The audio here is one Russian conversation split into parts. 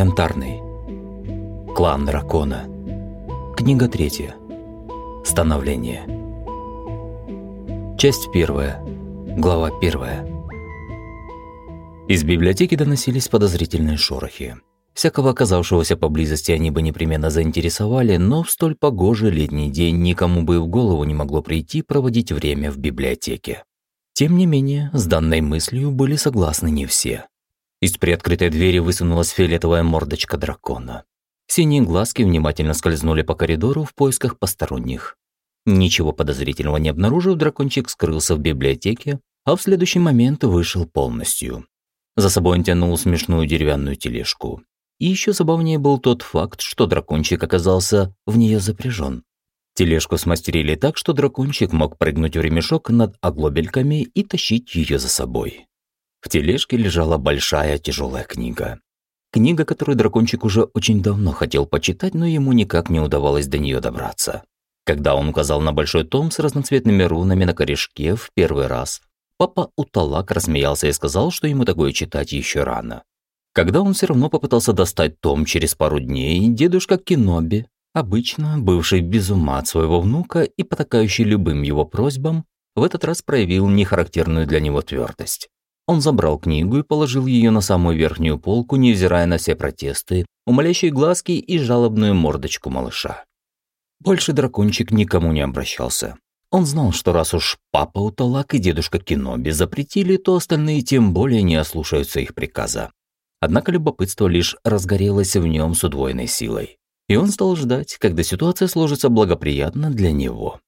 Янтарный. Клан дракона. Книга третья. Становление. Часть первая. Глава первая. Из библиотеки доносились подозрительные шорохи. Всякого оказавшегося поблизости они бы непременно заинтересовали, но в столь погожий летний день никому бы и в голову не могло прийти проводить время в библиотеке. Тем не менее, с данной мыслью были согласны не все. Из приоткрытой двери высунулась фиолетовая мордочка дракона. Синие глазки внимательно скользнули по коридору в поисках посторонних. Ничего подозрительного не обнаружив, дракончик скрылся в библиотеке, а в следующий момент вышел полностью. За собой он тянул смешную деревянную тележку. И еще забавнее был тот факт, что дракончик оказался в нее запряжен. Тележку смастерили так, что дракончик мог прыгнуть в ремешок над оглобельками и тащить ее за собой. В тележке лежала большая тяжелая книга. Книга, которую дракончик уже очень давно хотел почитать, но ему никак не удавалось до нее добраться. Когда он указал на большой том с разноцветными рунами на корешке в первый раз, папа Уталак рассмеялся и сказал, что ему такое читать еще рано. Когда он все равно попытался достать том через пару дней, дедушка Киноби, обычно бывший без ума от своего внука и потакающий любым его просьбам, в этот раз проявил нехарактерную для него твердость. Он забрал книгу и положил ее на самую верхнюю полку, невзирая на все протесты, умоляющие глазки и жалобную мордочку малыша. Больше дракончик никому не обращался. Он знал, что раз уж папа Уталак и дедушка Киноби запретили, то остальные тем более не ослушаются их приказа. Однако любопытство лишь разгорелось в нем с удвоенной силой. И он стал ждать, когда ситуация сложится благоприятно для него.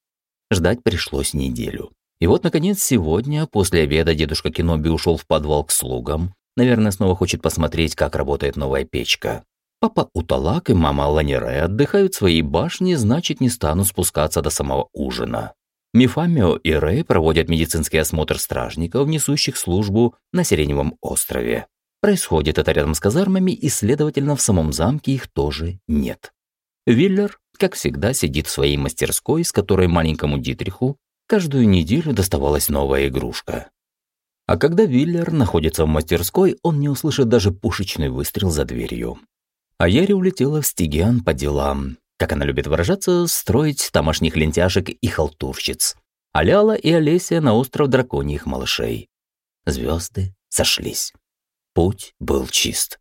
Ждать пришлось неделю. И вот, наконец, сегодня, после обеда, дедушка Киноби ушел в подвал к слугам. Наверное, снова хочет посмотреть, как работает новая печка. Папа Уталак и мама Ланере отдыхают в своей башне, значит, не станут спускаться до самого ужина. Мифамио и Рэй проводят медицинский осмотр стражников, несущих службу на Сиреневом острове. Происходит это рядом с казармами, и, следовательно, в самом замке их тоже нет. Виллер, как всегда, сидит в своей мастерской, с которой маленькому Дитриху Каждую неделю доставалась новая игрушка. А когда Виллер находится в мастерской, он не услышит даже пушечный выстрел за дверью. А Яри улетела в Стигиан по делам, как она любит выражаться, строить тамошних лентяшек и халтурщиц. А Ляла и Олеся на остров драконьих малышей. Звезды сошлись. Путь был чист.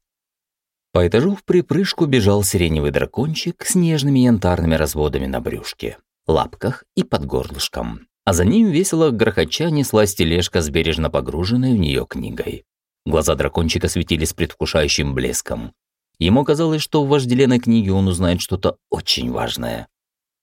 По этажу в припрыжку бежал сиреневый дракончик с нежными янтарными разводами на брюшке, лапках и под горлышком а за ним весело грохоча неслась тележка с бережно погруженной в нее книгой. Глаза дракончика светились предвкушающим блеском. Ему казалось, что в вожделенной книге он узнает что-то очень важное.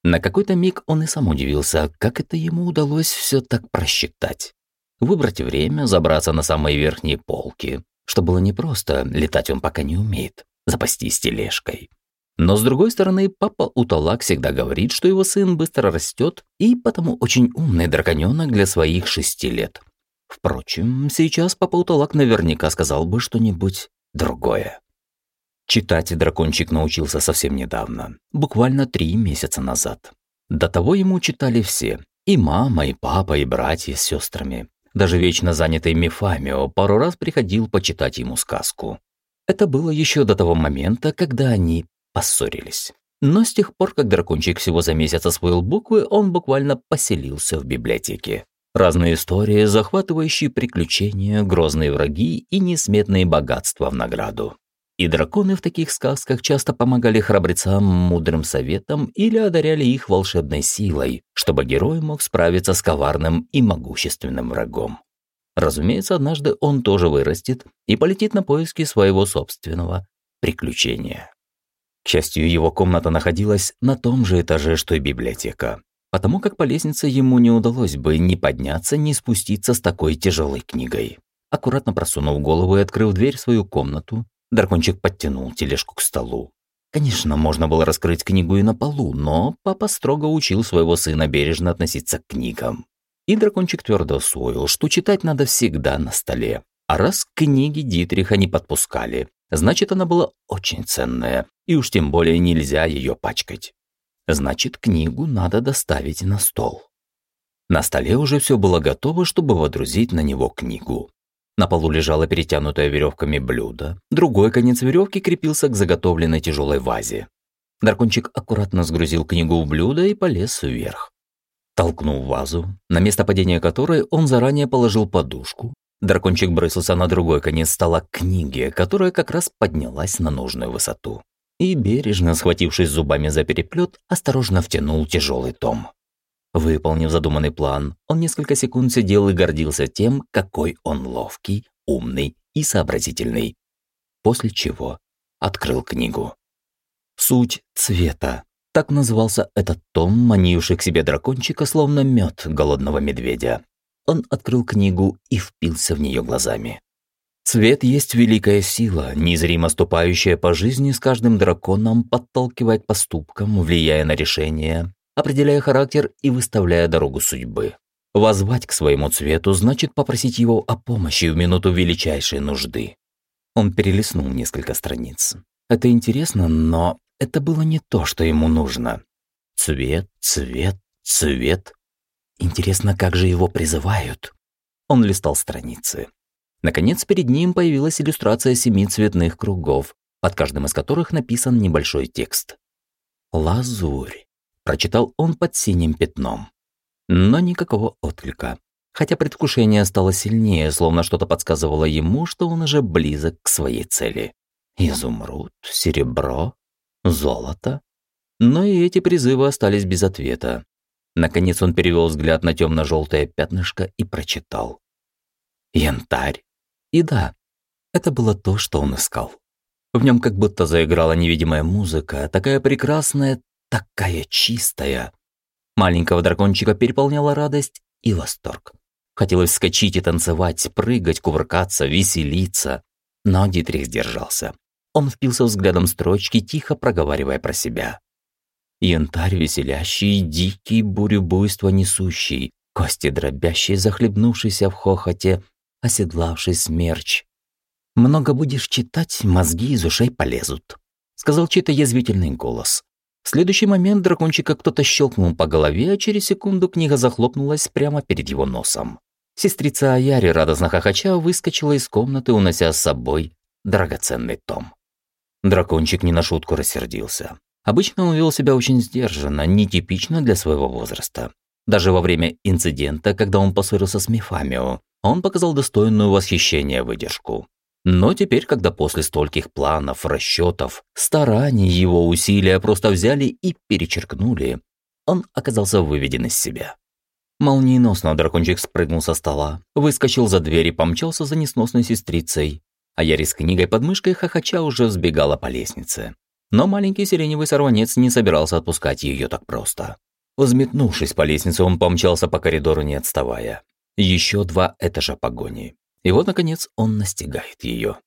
На какой-то миг он и сам удивился, как это ему удалось все так просчитать. Выбрать время, забраться на самые верхние полки, что было непросто, летать он пока не умеет, запастись тележкой. Но с другой стороны, папа Уталак всегда говорит, что его сын быстро растет и потому очень умный драконёнок для своих шести лет. Впрочем, сейчас папа Уталак наверняка сказал бы что-нибудь другое. Читать дракончик научился совсем недавно, буквально три месяца назад. До того ему читали все, и мама, и папа, и братья с сестрами. Даже вечно занятый Мефамио пару раз приходил почитать ему сказку. Это было еще до того момента, когда они поссорились. Но с тех пор, как дракончик всего за месяц освоил буквы, он буквально поселился в библиотеке. Разные истории, захватывающие приключения, грозные враги и несметные богатства в награду. И драконы в таких сказках часто помогали храбрецам мудрым советом или одаряли их волшебной силой, чтобы герой мог справиться с коварным и могущественным врагом. Разумеется, однажды он тоже вырастет и полетит на поиски своего собственного приключения. К счастью, его комната находилась на том же этаже, что и библиотека, потому как по лестнице ему не удалось бы ни подняться, ни спуститься с такой тяжелой книгой. Аккуратно просунув голову и открыв дверь в свою комнату, дракончик подтянул тележку к столу. Конечно, можно было раскрыть книгу и на полу, но папа строго учил своего сына бережно относиться к книгам. И дракончик твердо усвоил, что читать надо всегда на столе. А раз книги Дитриха не подпускали, значит, она была очень ценная, и уж тем более нельзя ее пачкать. Значит, книгу надо доставить на стол. На столе уже все было готово, чтобы водрузить на него книгу. На полу лежало перетянутое веревками блюдо, другой конец веревки крепился к заготовленной тяжелой вазе. Дракончик аккуратно сгрузил книгу в блюдо и полез вверх. Толкнув вазу, на место падения которой он заранее положил подушку, дракончик бросился на другой конец стола книги, которая как раз поднялась на нужную высоту. И, бережно схватившись зубами за переплет, осторожно втянул тяжелый том. Выполнив задуманный план, он несколько секунд сидел и гордился тем, какой он ловкий, умный и сообразительный. После чего открыл книгу. Суть цвета. Так назывался этот том, манивший к себе дракончика, словно мед голодного медведя. Он открыл книгу и впился в нее глазами. Цвет есть великая сила, незримо ступающая по жизни с каждым драконом, подталкивая к поступкам, влияя на решения, определяя характер и выставляя дорогу судьбы. Возвать к своему цвету значит попросить его о помощи в минуту величайшей нужды. Он перелистнул несколько страниц. Это интересно, но это было не то, что ему нужно. Цвет, цвет, цвет. Интересно, как же его призывают? Он листал страницы. Наконец, перед ним появилась иллюстрация семи цветных кругов, под каждым из которых написан небольшой текст. «Лазурь», – прочитал он под синим пятном. Но никакого отклика. Хотя предвкушение стало сильнее, словно что-то подсказывало ему, что он уже близок к своей цели. Изумруд, серебро, Золото? Но и эти призывы остались без ответа. Наконец он перевел взгляд на темно-желтое пятнышко и прочитал. Янтарь. И да, это было то, что он искал. В нем как будто заиграла невидимая музыка, такая прекрасная, такая чистая. Маленького дракончика переполняла радость и восторг. Хотелось вскочить и танцевать, прыгать, кувыркаться, веселиться. Но Дитрих сдержался. Он впился взглядом строчки, тихо проговаривая про себя. Янтарь веселящий, дикий, бурю буйства несущий, кости дробящие, захлебнувшийся в хохоте, оседлавший смерч. «Много будешь читать, мозги из ушей полезут», — сказал чей-то язвительный голос. В следующий момент дракончика кто-то щелкнул по голове, а через секунду книга захлопнулась прямо перед его носом. Сестрица Аяри, радостно хохоча, выскочила из комнаты, унося с собой драгоценный том. Дракончик не на шутку рассердился. Обычно он вел себя очень сдержанно, нетипично для своего возраста. Даже во время инцидента, когда он поссорился с Мефамио, он показал достойную восхищения выдержку. Но теперь, когда после стольких планов, расчетов, стараний его усилия просто взяли и перечеркнули, он оказался выведен из себя. Молниеносно дракончик спрыгнул со стола, выскочил за дверь и помчался за несносной сестрицей, а Яри с книгой под мышкой хохоча уже взбегала по лестнице. Но маленький сиреневый сорванец не собирался отпускать ее так просто. Взметнувшись по лестнице, он помчался по коридору, не отставая. Еще два этажа погони. И вот, наконец, он настигает ее.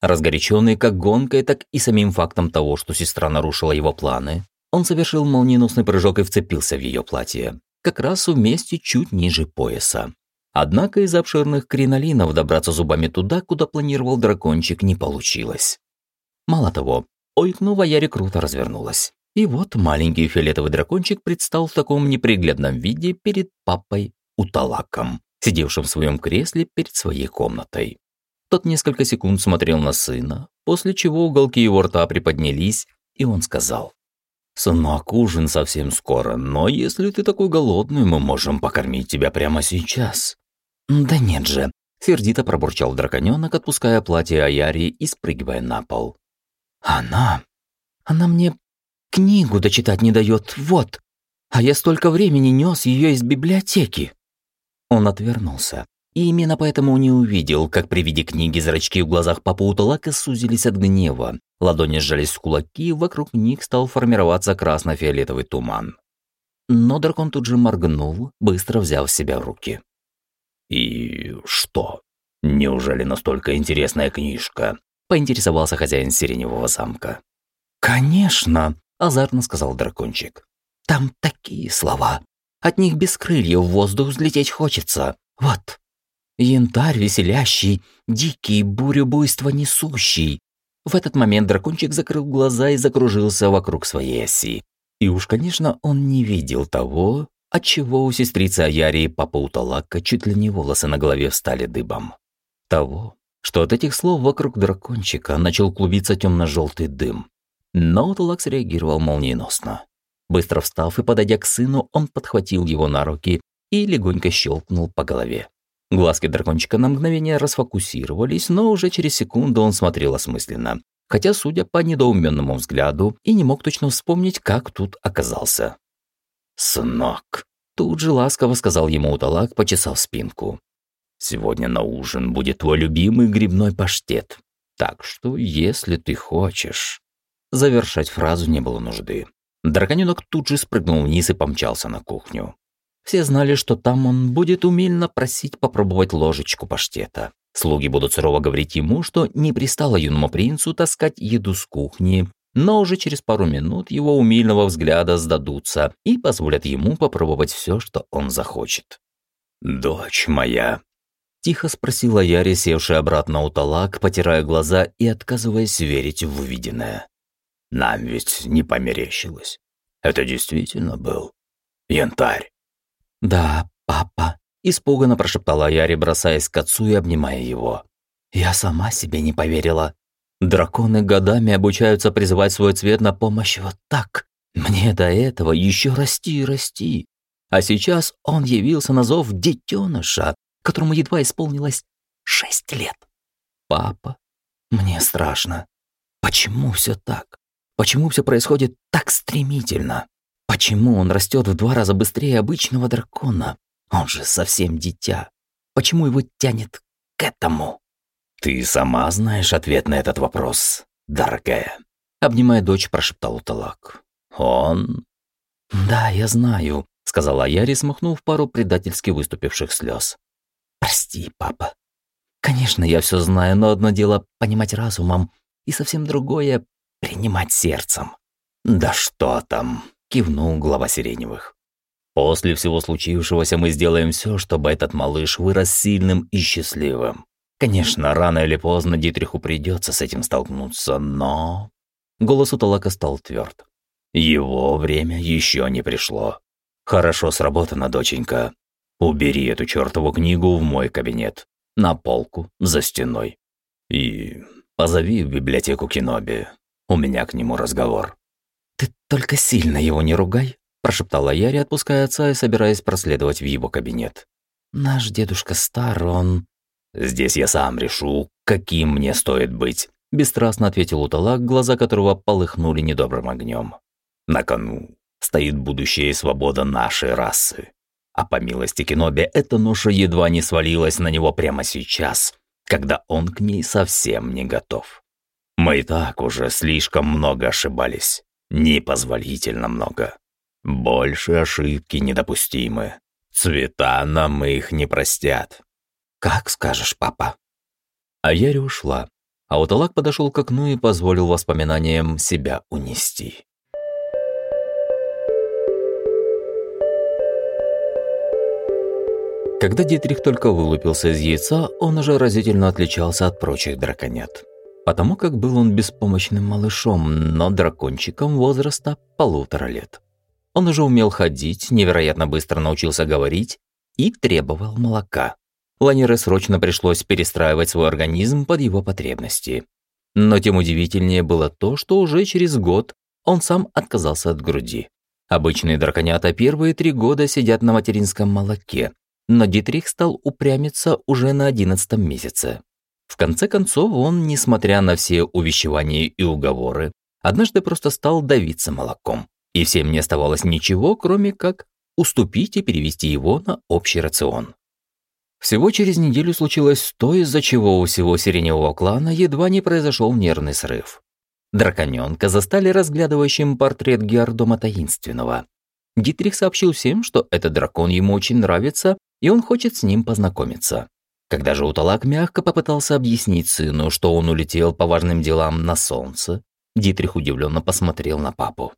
Разгоряченный как гонкой, так и самим фактом того, что сестра нарушила его планы, он совершил молниеносный прыжок и вцепился в ее платье, как раз в месте чуть ниже пояса. Однако из обширных кринолинов добраться зубами туда, куда планировал дракончик, не получилось. Мало того, ойкнув, Яре круто развернулась. И вот маленький фиолетовый дракончик предстал в таком неприглядном виде перед папой Уталаком, сидевшим в своем кресле перед своей комнатой. Тот несколько секунд смотрел на сына, после чего уголки его рта приподнялись, и он сказал. «Сынок, ужин совсем скоро, но если ты такой голодный, мы можем покормить тебя прямо сейчас». «Да нет же», – сердито пробурчал драконёнок, отпуская платье Аяри и спрыгивая на пол. «Она... она мне книгу дочитать не дает, вот. А я столько времени нес ее из библиотеки». Он отвернулся. И именно поэтому не увидел, как при виде книги зрачки в глазах папы Уталака сузились от гнева. Ладони сжались в кулаки, вокруг них стал формироваться красно-фиолетовый туман. Но дракон тут же моргнул, быстро взяв себя в руки. «И что? Неужели настолько интересная книжка?» – поинтересовался хозяин Сиреневого замка. «Конечно!» – азартно сказал дракончик. «Там такие слова. От них без крыльев в воздух взлететь хочется. Вот. Янтарь веселящий, дикий, бурю буйства несущий». В этот момент дракончик закрыл глаза и закружился вокруг своей оси. И уж, конечно, он не видел того, отчего у сестрицы Аяри и папа Уталака чуть ли не волосы на голове встали дыбом. Того, что от этих слов вокруг дракончика начал клубиться темно-желтый дым. Но Утулак среагировал молниеносно. Быстро встав и подойдя к сыну, он подхватил его на руки и легонько щелкнул по голове. Глазки дракончика на мгновение расфокусировались, но уже через секунду он смотрел осмысленно, хотя, судя по недоуменному взгляду, и не мог точно вспомнить, как тут оказался. «Сынок», — тут же ласково сказал ему Уталак, почесав спинку. «Сегодня на ужин будет твой любимый грибной паштет. Так что, если ты хочешь...» Завершать фразу не было нужды. Драконёнок тут же спрыгнул вниз и помчался на кухню. Все знали, что там он будет умильно просить попробовать ложечку паштета. Слуги будут сурово говорить ему, что не пристало юному принцу таскать еду с кухни, но уже через пару минут его умильного взгляда сдадутся и позволят ему попробовать все, что он захочет. «Дочь моя», – тихо спросила Яри, севшая обратно у талак, потирая глаза и отказываясь верить в увиденное. Нам ведь не померещилось. Это действительно был янтарь. «Да, папа», – испуганно прошептала Яри, бросаясь к отцу и обнимая его. «Я сама себе не поверила. Драконы годами обучаются призывать свой цвет на помощь вот так. Мне до этого еще расти и расти. А сейчас он явился на зов детеныша, которому едва исполнилось шесть лет. Папа, мне страшно. Почему все так? Почему все происходит так стремительно? Почему он растет в два раза быстрее обычного дракона? Он же совсем дитя. Почему его тянет к этому? Ты сама знаешь ответ на этот вопрос, дорогая. Обнимая дочь, прошептал Уталак. Он... Да, я знаю, сказала Яри, смахнув пару предательски выступивших слез. Прости, папа. Конечно, я все знаю, но одно дело понимать разумом, и совсем другое принимать сердцем. «Да что там?» – кивнул глава Сиреневых. «После всего случившегося мы сделаем все, чтобы этот малыш вырос сильным и счастливым. Конечно, рано или поздно Дитриху придется с этим столкнуться, но...» Голос у Талака стал тверд. «Его время еще не пришло. Хорошо сработано, доченька. Убери эту чертову книгу в мой кабинет, на полку за стеной. И позови в библиотеку Киноби. У меня к нему разговор». «Ты только сильно его не ругай», – прошептала Яри, отпуская отца и собираясь проследовать в его кабинет. «Наш дедушка стар, он...» «Здесь я сам решу, каким мне стоит быть», – бесстрастно ответил Уталак, глаза которого полыхнули недобрым огнем. «На кону стоит будущее и свобода нашей расы. А по милости Киноби эта ноша едва не свалилась на него прямо сейчас, когда он к ней совсем не готов. Мы и так уже слишком много ошибались. Непозволительно много. Больше ошибки недопустимы. Цвета нам их не простят. Как скажешь, папа. А Яри ушла. А Уталак подошел к окну и позволил воспоминаниям себя унести. Когда Дитрих только вылупился из яйца, он уже разительно отличался от прочих драконят потому как был он беспомощным малышом, но дракончиком возраста полутора лет. Он уже умел ходить, невероятно быстро научился говорить и требовал молока. Ланере срочно пришлось перестраивать свой организм под его потребности. Но тем удивительнее было то, что уже через год он сам отказался от груди. Обычные драконята первые три года сидят на материнском молоке, но Дитрих стал упрямиться уже на одиннадцатом месяце. В конце концов, он, несмотря на все увещевания и уговоры, однажды просто стал давиться молоком. И всем не оставалось ничего, кроме как уступить и перевести его на общий рацион. Всего через неделю случилось то, из-за чего у всего сиреневого клана едва не произошел нервный срыв. Драконёнка застали разглядывающим портрет Геордома Таинственного. Дитрих сообщил всем, что этот дракон ему очень нравится, и он хочет с ним познакомиться. Когда же Уталак мягко попытался объяснить сыну, что он улетел по важным делам на солнце, Дитрих удивленно посмотрел на папу.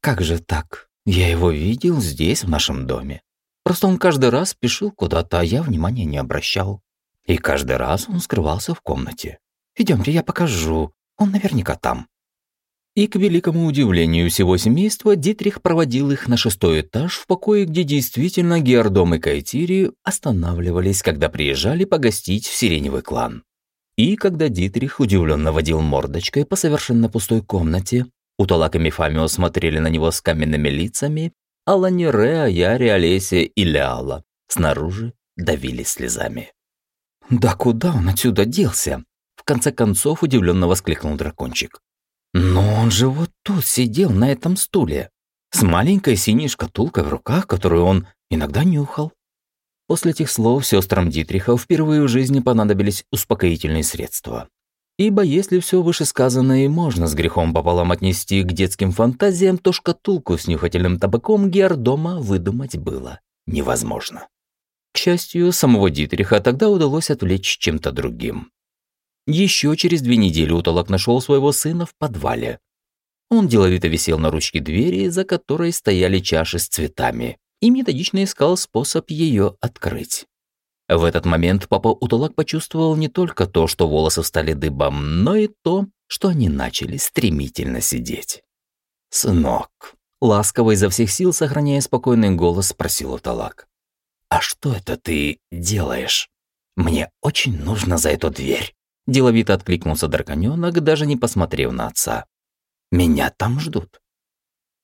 «Как же так? Я его видел здесь, в нашем доме. Просто он каждый раз спешил куда-то, а я внимания не обращал. И каждый раз он скрывался в комнате. Идемте, я покажу. Он наверняка там». И, к великому удивлению всего семейства, Дитрих проводил их на шестой этаж в покое, где действительно Геордом и Кайтири останавливались, когда приезжали погостить в Сиреневый клан. И когда Дитрих удивленно водил мордочкой по совершенно пустой комнате, Уталак и Мефамио смотрели на него с каменными лицами, а Ланире, Аяри, Олеся и Ляла снаружи давили слезами. «Да куда он отсюда делся?» В конце концов удивленно воскликнул дракончик. Но он же вот тут сидел на этом стуле, с маленькой синей шкатулкой в руках, которую он иногда нюхал. После этих слов сестрам Дитриха впервые в жизни понадобились успокоительные средства. Ибо если все вышесказанное можно с грехом пополам отнести к детским фантазиям, то шкатулку с нюхательным табаком Геордома выдумать было невозможно. К счастью, самого Дитриха тогда удалось отвлечь чем-то другим. Еще через две недели Утолок нашел своего сына в подвале. Он деловито висел на ручке двери, за которой стояли чаши с цветами, и методично искал способ ее открыть. В этот момент папа Утолак почувствовал не только то, что волосы стали дыбом, но и то, что они начали стремительно сидеть. «Сынок», ласково изо всех сил, сохраняя спокойный голос, спросил Утолак. «А что это ты делаешь? Мне очень нужно за эту дверь». Деловито откликнулся драконёнок, даже не посмотрев на отца. «Меня там ждут.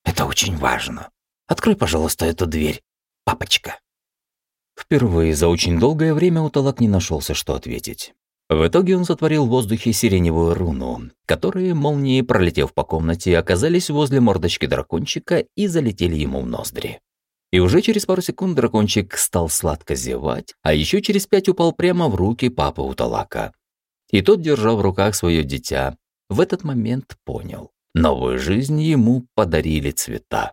Это очень важно. Открой, пожалуйста, эту дверь, папочка». Впервые за очень долгое время Уталак не нашелся, что ответить. В итоге он сотворил в воздухе сиреневую руну, которые, молнией пролетев по комнате, оказались возле мордочки дракончика и залетели ему в ноздри. И уже через пару секунд дракончик стал сладко зевать, а еще через пять упал прямо в руки папы Уталака. И тот, держа в руках свое дитя, в этот момент понял. Новую жизнь ему подарили цвета.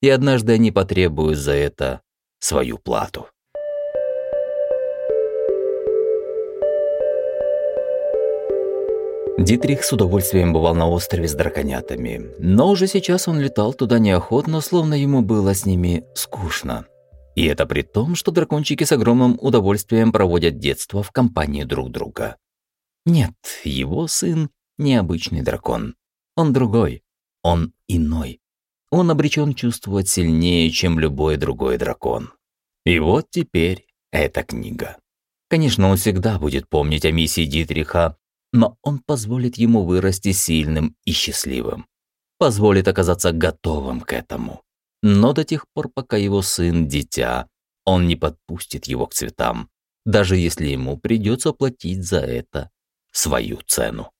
И однажды они потребуют за это свою плату. Дитрих с удовольствием бывал на острове с драконятами, но уже сейчас он летал туда неохотно, словно ему было с ними скучно. И это при том, что дракончики с огромным удовольствием проводят детство в компании друг друга. Нет, его сын необычный дракон. Он другой. Он иной. Он обречен чувствовать сильнее, чем любой другой дракон. И вот теперь эта книга. Конечно, он всегда будет помнить о миссии Дитриха, но он позволит ему вырасти сильным и счастливым. Позволит оказаться готовым к этому. Но до тех пор, пока его сын – дитя, он не подпустит его к цветам, даже если ему придется платить за это свою цену.